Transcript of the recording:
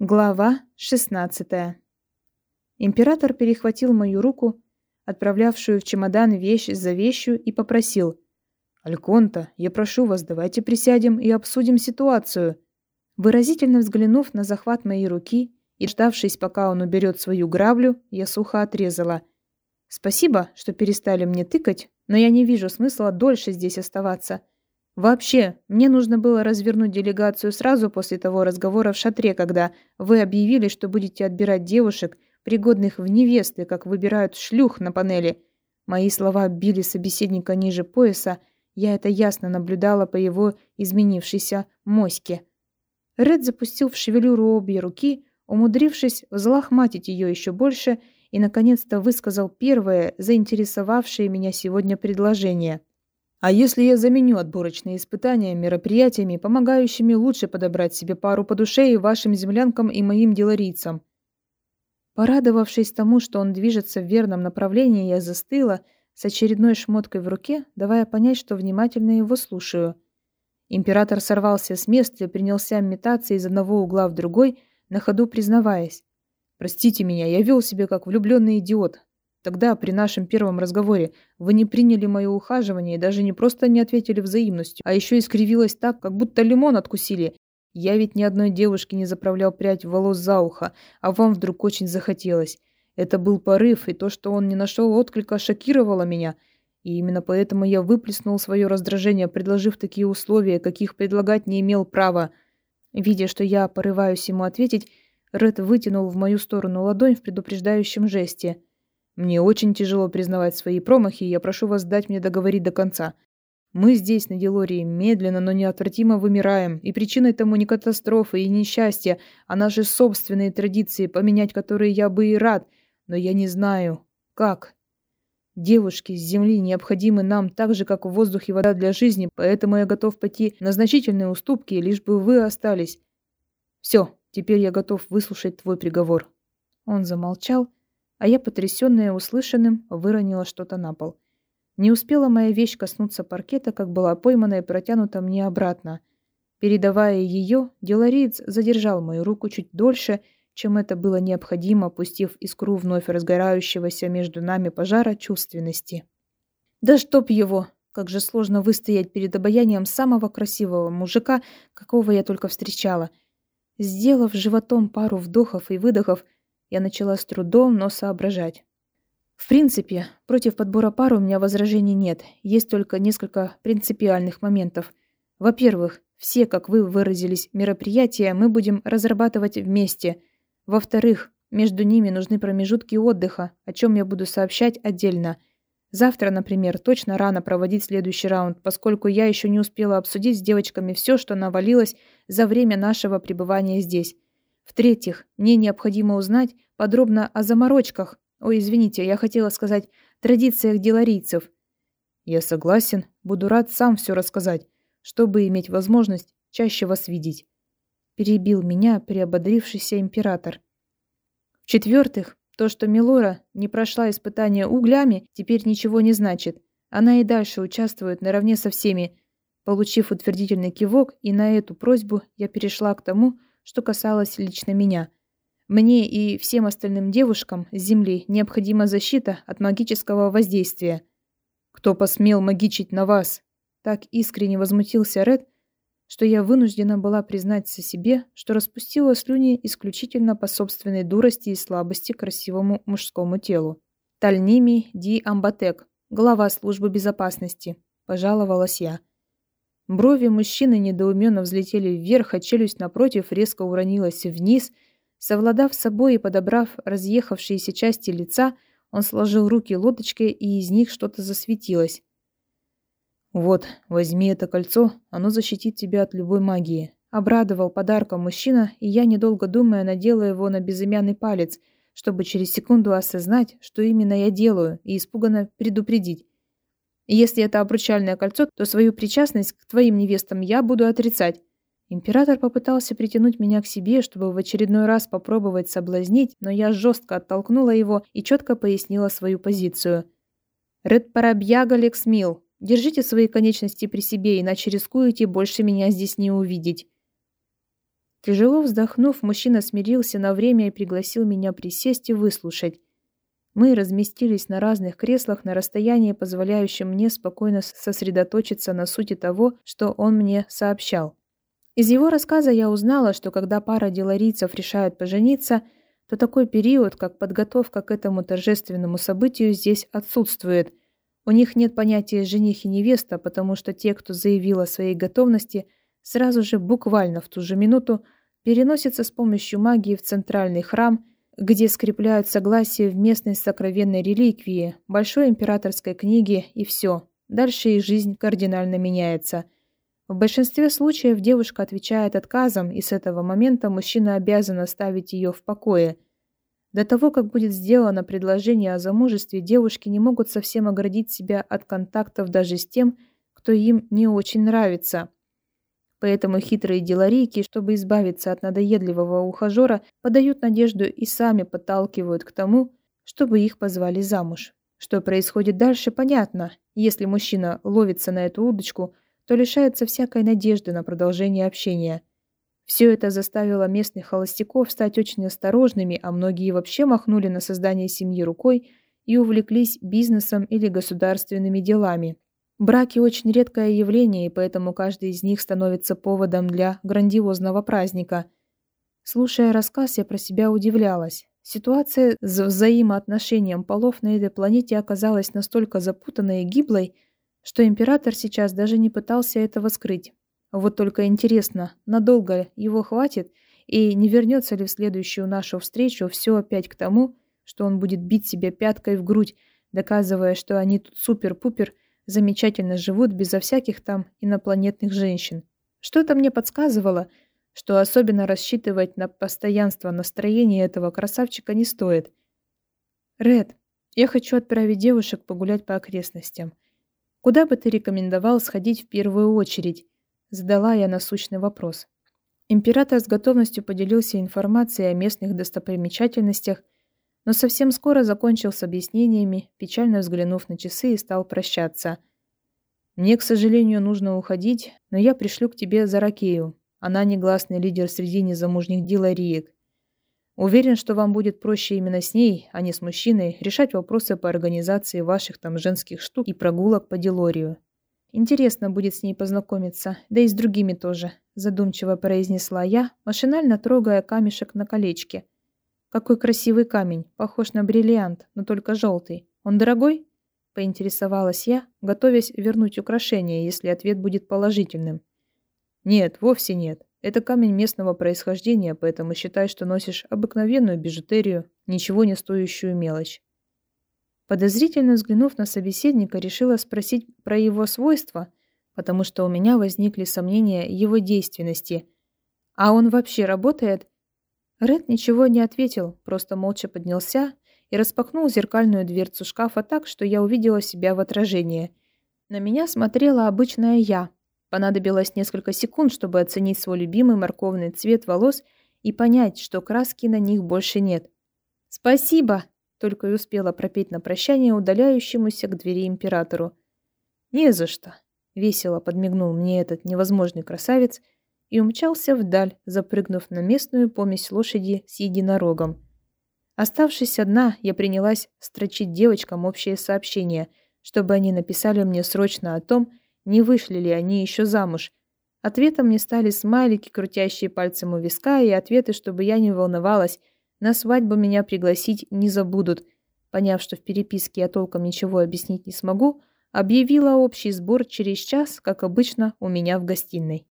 Глава 16. Император перехватил мою руку, отправлявшую в чемодан вещь за вещью, и попросил. «Альконта, я прошу вас, давайте присядем и обсудим ситуацию». Выразительно взглянув на захват моей руки и ждавшись, пока он уберет свою граблю, я сухо отрезала. «Спасибо, что перестали мне тыкать, но я не вижу смысла дольше здесь оставаться». Вообще, мне нужно было развернуть делегацию сразу после того разговора в шатре, когда вы объявили, что будете отбирать девушек, пригодных в невесты, как выбирают шлюх на панели. Мои слова били собеседника ниже пояса, я это ясно наблюдала по его изменившейся моське. Ред запустил в шевелюру обе руки, умудрившись взлохматить ее еще больше, и, наконец-то, высказал первое, заинтересовавшее меня сегодня предложение – а если я заменю отборочные испытания мероприятиями, помогающими лучше подобрать себе пару по душе и вашим землянкам и моим деларийцам? Порадовавшись тому, что он движется в верном направлении, я застыла с очередной шмоткой в руке, давая понять, что внимательно его слушаю. Император сорвался с места и принялся метаться из одного угла в другой, на ходу признаваясь. «Простите меня, я вел себя как влюбленный идиот. Тогда, при нашем первом разговоре, вы не приняли мое ухаживание и даже не просто не ответили взаимностью, а еще искривилось так, как будто лимон откусили. Я ведь ни одной девушке не заправлял прядь волос за ухо, а вам вдруг очень захотелось. Это был порыв, и то, что он не нашел отклика, шокировало меня. И именно поэтому я выплеснул свое раздражение, предложив такие условия, каких предлагать не имел права. Видя, что я порываюсь ему ответить, Ред вытянул в мою сторону ладонь в предупреждающем жесте – мне очень тяжело признавать свои промахи, и я прошу вас дать мне договорить до конца. Мы здесь, на Делории, медленно, но неотвратимо вымираем, и причиной тому не катастрофы и несчастья, а наши собственные традиции, поменять которые я бы и рад, но я не знаю, как. Девушки с земли необходимы нам так же, как воздух и вода для жизни, поэтому я готов пойти на значительные уступки, лишь бы вы остались. Все, теперь я готов выслушать твой приговор. Он замолчал, а я, потрясённая услышанным, выронила что-то на пол. Не успела моя вещь коснуться паркета, как была поймана и протянута мне обратно. Передавая её, делариец задержал мою руку чуть дольше, чем это было необходимо, пустив искру вновь разгорающегося между нами пожара чувственности. «Да чтоб его!» Как же сложно выстоять перед обаянием самого красивого мужика, какого я только встречала. Сделав животом пару вдохов и выдохов, я начала с трудом, но соображать. В принципе, против подбора пар у меня возражений нет. Есть только несколько принципиальных моментов. Во-первых, все, как вы выразились, мероприятия мы будем разрабатывать вместе. Во-вторых, между ними нужны промежутки отдыха, о чем я буду сообщать отдельно. Завтра, например, точно рано проводить следующий раунд, поскольку я еще не успела обсудить с девочками все, что навалилось за время нашего пребывания здесь. В-третьих, мне необходимо узнать подробно о заморочках, ой, извините, я хотела сказать, традициях деларийцев. Я согласен, буду рад сам все рассказать, чтобы иметь возможность чаще вас видеть. Перебил меня приободрившийся император. В-четвертых, то, что Милора не прошла испытание углями, теперь ничего не значит. Она и дальше участвует наравне со всеми. Получив утвердительный кивок, и на эту просьбу я перешла к тому, что касалось лично меня. Мне и всем остальным девушкам с Земли необходима защита от магического воздействия. Кто посмел магичить на вас? Так искренне возмутился Ред, что я вынуждена была признаться себе, что распустила слюни исключительно по собственной дурости и слабости красивому мужскому телу. Тальними Ди Амбатек, глава службы безопасности, пожаловалась я. Брови мужчины недоуменно взлетели вверх, а челюсть напротив резко уронилась вниз. Совладав с собой и подобрав разъехавшиеся части лица, он сложил руки лодочкой, и из них что-то засветилось. «Вот, возьми это кольцо, оно защитит тебя от любой магии», — обрадовал подарком мужчина, и я, недолго думая, надела его на безымянный палец, чтобы через секунду осознать, что именно я делаю, и испуганно предупредить. Если это обручальное кольцо, то свою причастность к твоим невестам я буду отрицать. Император попытался притянуть меня к себе, чтобы в очередной раз попробовать соблазнить, но я жестко оттолкнула его и четко пояснила свою позицию. «Ред Парабьяга Лексмил, держите свои конечности при себе, иначе рискуете больше меня здесь не увидеть». Тяжело вздохнув, мужчина смирился на время и пригласил меня присесть и выслушать. Мы разместились на разных креслах на расстоянии, позволяющем мне спокойно сосредоточиться на сути того, что он мне сообщал. Из его рассказа я узнала, что когда пара деларийцев решают пожениться, то такой период, как подготовка к этому торжественному событию, здесь отсутствует. У них нет понятия «жених» и «невеста», потому что те, кто заявил о своей готовности, сразу же буквально в ту же минуту переносятся с помощью магии в центральный храм – где скрепляют согласие в местной сокровенной реликвии, большой императорской книге и все. Дальше их жизнь кардинально меняется. В большинстве случаев девушка отвечает отказом, и с этого момента мужчина обязан оставить ее в покое. До того, как будет сделано предложение о замужестве, девушки не могут совсем оградить себя от контактов даже с тем, кто им не очень нравится. Поэтому хитрые деларийки, чтобы избавиться от надоедливого ухажера, подают надежду и сами подталкивают к тому, чтобы их позвали замуж. Что происходит дальше, понятно. Если мужчина ловится на эту удочку, то лишается всякой надежды на продолжение общения. Все это заставило местных холостяков стать очень осторожными, а многие вообще махнули на создание семьи рукой и увлеклись бизнесом или государственными делами. Браки очень редкое явление, и поэтому каждый из них становится поводом для грандиозного праздника. Слушая рассказ, я про себя удивлялась. Ситуация с взаимоотношением полов на этой планете оказалась настолько запутанной и гиблой, что император сейчас даже не пытался этого скрыть. Вот только интересно, надолго его хватит, и не вернется ли в следующую нашу встречу все опять к тому, что он будет бить себя пяткой в грудь, доказывая, что они тут супер-пупер – замечательно живут безо всяких там инопланетных женщин. Что-то мне подсказывало, что особенно рассчитывать на постоянство настроения этого красавчика не стоит. Ред, я хочу отправить девушек погулять по окрестностям. Куда бы ты рекомендовал сходить в первую очередь? Задала я насущный вопрос. Император с готовностью поделился информацией о местных достопримечательностях, но совсем скоро закончил с объяснениями, печально взглянув на часы и стал прощаться. «Мне, к сожалению, нужно уходить, но я пришлю к тебе Заракею. Она негласный лидер среди незамужних дилариек. Уверен, что вам будет проще именно с ней, а не с мужчиной, решать вопросы по организации ваших там женских штук и прогулок по Делорию. Интересно будет с ней познакомиться, да и с другими тоже», задумчиво произнесла я, машинально трогая камешек на колечке – какой красивый камень, похож на бриллиант, но только желтый. Он дорогой? Поинтересовалась я, готовясь вернуть украшение, если ответ будет положительным. Нет, вовсе нет. Это камень местного происхождения, поэтому считай, что носишь обыкновенную бижутерию, ничего не стоящую мелочь. Подозрительно взглянув на собеседника, решила спросить про его свойства, потому что у меня возникли сомнения его действенности. А он вообще работает Ред ничего не ответил, просто молча поднялся и распахнул зеркальную дверцу шкафа так, что я увидела себя в отражении. На меня смотрела обычная я. Понадобилось несколько секунд, чтобы оценить свой любимый морковный цвет волос и понять, что краски на них больше нет. «Спасибо!» — только и успела пропеть на прощание удаляющемуся к двери императору. «Не за что!» — весело подмигнул мне этот невозможный красавец — и умчался вдаль, запрыгнув на местную помесь лошади с единорогом. Оставшись одна, я принялась строчить девочкам общее сообщение, чтобы они написали мне срочно о том, не вышли ли они еще замуж. Ответом мне стали смайлики, крутящие пальцем у виска, и ответы, чтобы я не волновалась. На свадьбу меня пригласить не забудут. Поняв, что в переписке я толком ничего объяснить не смогу, объявила общий сбор через час, как обычно, у меня в гостиной.